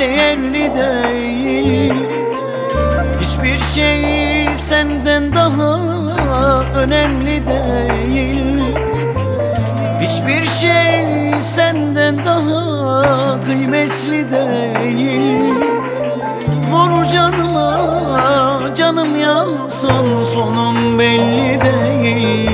değerli değil. Hiçbir şey senden daha önemli değil. Hiçbir şey senden daha kıymetli değil. Vur canıma canım yansın sonum belli değil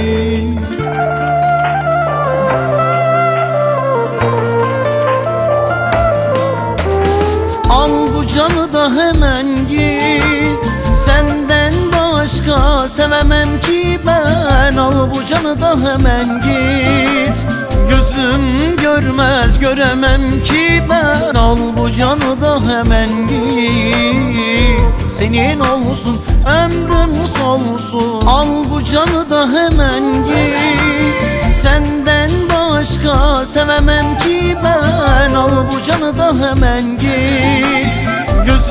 hemen git Senden başka sevemem ki ben. Al bu canı da hemen git. Gözüm görmez göremem ki ben. Al bu canı da hemen git. Senin olsun ömrüm solsun. Al bu canı da hemen git. Senden başka sevemem ki ben. Al bu canı da hemen git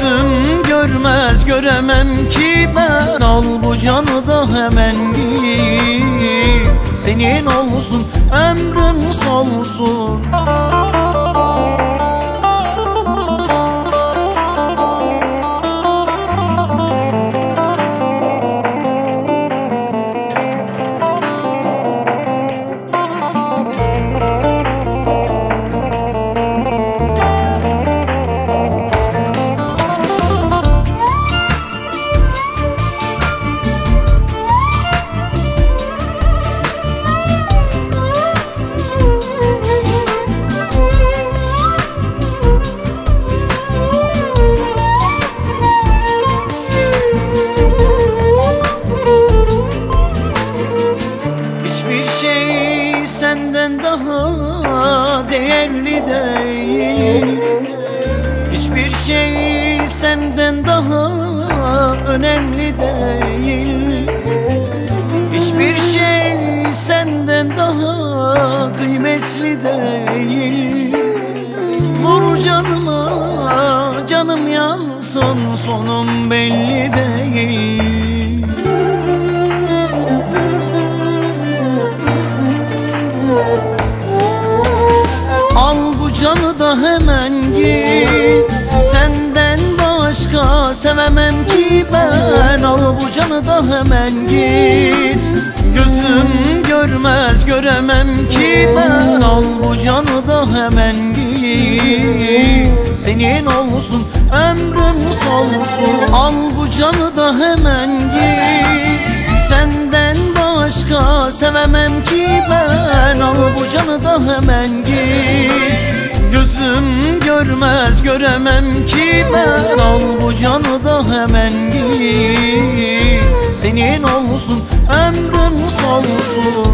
Gözüm görmez göremem ki ben. Al bu canı da hemen git Senin olsun ömrüm solsun senden daha değerli değil. Hiçbir şey senden daha önemli değil. Hiçbir şey senden daha kıymetli değil. Vur canıma canım yansın sonum belli değil canı da hemen git. Senden başka sevemem ki ben. Al bu canı da hemen git. Gözüm görmez göremem ki ben. Al bu canı da hemen git. Senin olsun ömrüm solsun. Al bu canı da hemen git. Başka sevemem ki ben. Al bu canı da hemen git. Gözüm görmez göremem ki ben. Al bu canı da hemen git. Senin olsun ömrüm solsun